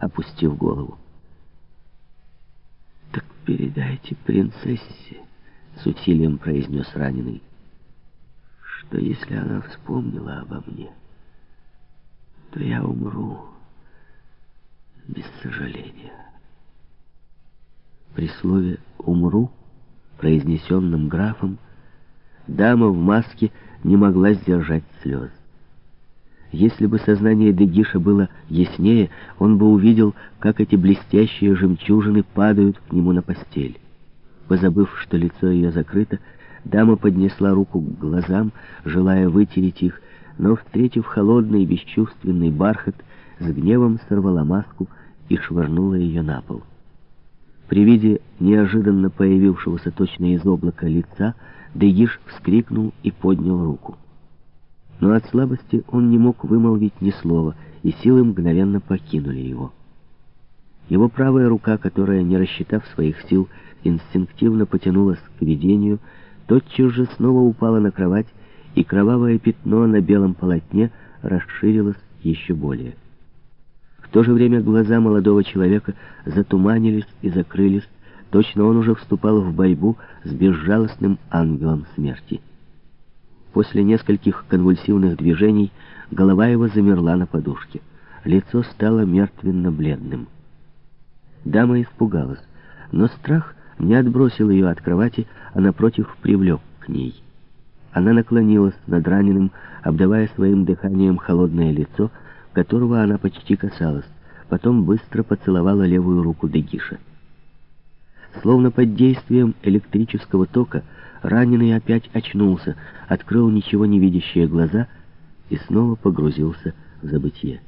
опустив голову. «Так передайте принцессе», — с усилием произнес раненый, «что если она вспомнила обо мне, то я умру без сожаления». При слове «умру», произнесенном графом, дама в маске не могла сдержать слез. Если бы сознание Дегиша было яснее, он бы увидел, как эти блестящие жемчужины падают к нему на постель. Позабыв, что лицо ее закрыто, дама поднесла руку к глазам, желая вытереть их, но, встретив холодный и бесчувственный бархат, с гневом сорвала маску и швырнула ее на пол. При виде неожиданно появившегося точно из облака лица, Дегиш вскрикнул и поднял руку. Но от слабости он не мог вымолвить ни слова, и силы мгновенно покинули его. Его правая рука, которая, не рассчитав своих сил, инстинктивно потянулась к видению, тотчас же снова упала на кровать, и кровавое пятно на белом полотне расширилось еще более. В то же время глаза молодого человека затуманились и закрылись, точно он уже вступал в борьбу с безжалостным ангелом смерти. После нескольких конвульсивных движений голова его замерла на подушке. Лицо стало мертвенно-бледным. Дама испугалась, но страх не отбросил ее от кровати, а напротив привлек к ней. Она наклонилась над раненым, обдавая своим дыханием холодное лицо, которого она почти касалась, потом быстро поцеловала левую руку Дегиша. Словно под действием электрического тока, раненый опять очнулся, открыл ничего не видящие глаза и снова погрузился в забытье.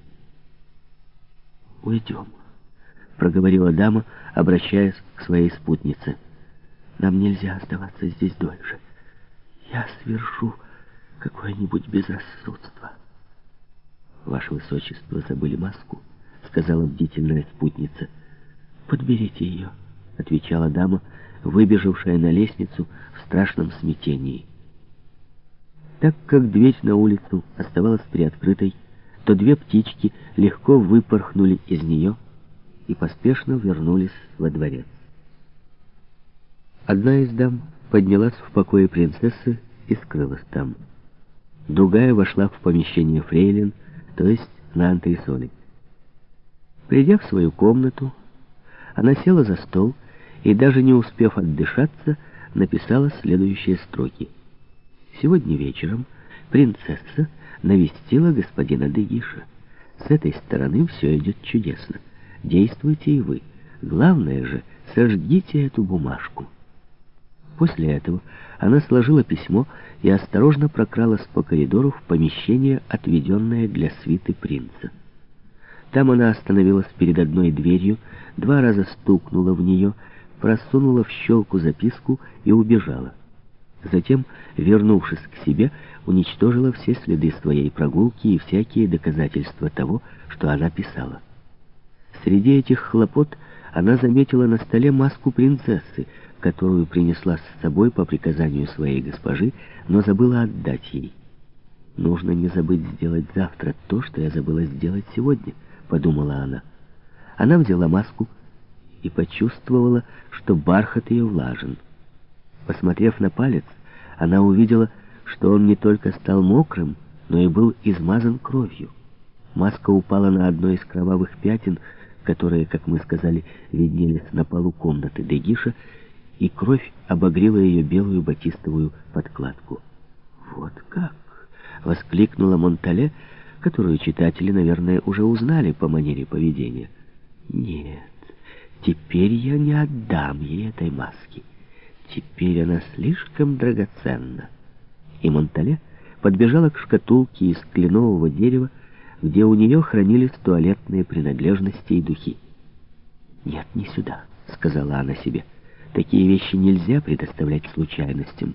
«Уйдем», — проговорила дама, обращаясь к своей спутнице. «Нам нельзя оставаться здесь дольше. Я свершу какое-нибудь безрассудство». «Ваше Высочество, забыли маску?» — сказала бдительная спутница. «Подберите ее», — отвечала дама, выбежавшая на лестницу в страшном смятении. Так как дверь на улицу оставалась приоткрытой, то две птички легко выпорхнули из нее и поспешно вернулись во дворец. Одна из дам поднялась в покое принцессы и скрылась там. Другая вошла в помещение фрейлин, то есть на антресоли. Придя в свою комнату, она села за стол и, даже не успев отдышаться, написала следующие строки. «Сегодня вечером принцесса навестила господина Дегиша. С этой стороны все идет чудесно. Действуйте и вы. Главное же, сожгите эту бумажку». После этого она сложила письмо и осторожно прокралась по коридору в помещение, отведенное для свиты принца. Там она остановилась перед одной дверью, два раза стукнула в нее, просунула в щелку записку и убежала. Затем, вернувшись к себе, уничтожила все следы своей прогулки и всякие доказательства того, что она писала. Среди этих хлопот она заметила на столе маску принцессы, которую принесла с собой по приказанию своей госпожи, но забыла отдать ей. «Нужно не забыть сделать завтра то, что я забыла сделать сегодня», — подумала она. Она взяла маску и почувствовала, что бархат ее влажен. Посмотрев на палец, она увидела, что он не только стал мокрым, но и был измазан кровью. Маска упала на одно из кровавых пятен, которые, как мы сказали, виднелись на полу комнаты Дегиша, и кровь обогрела ее белую батистовую подкладку. «Вот как!» — воскликнула Монтале, которую читатели, наверное, уже узнали по манере поведения. «Нет, теперь я не отдам ей этой маски. Теперь она слишком драгоценна». И Монтале подбежала к шкатулке из кленового дерева, где у нее хранились туалетные принадлежности и духи. «Нет, не сюда», — сказала она себе. Такие вещи нельзя предоставлять случайностям.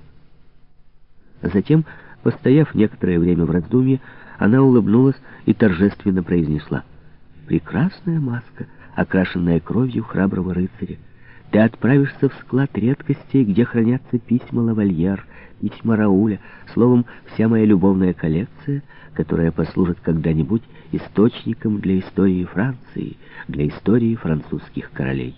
Затем, постояв некоторое время в раздумье, она улыбнулась и торжественно произнесла. «Прекрасная маска, окрашенная кровью храброго рыцаря. Ты отправишься в склад редкостей, где хранятся письма лавальер, письма Рауля, словом, вся моя любовная коллекция, которая послужит когда-нибудь источником для истории Франции, для истории французских королей.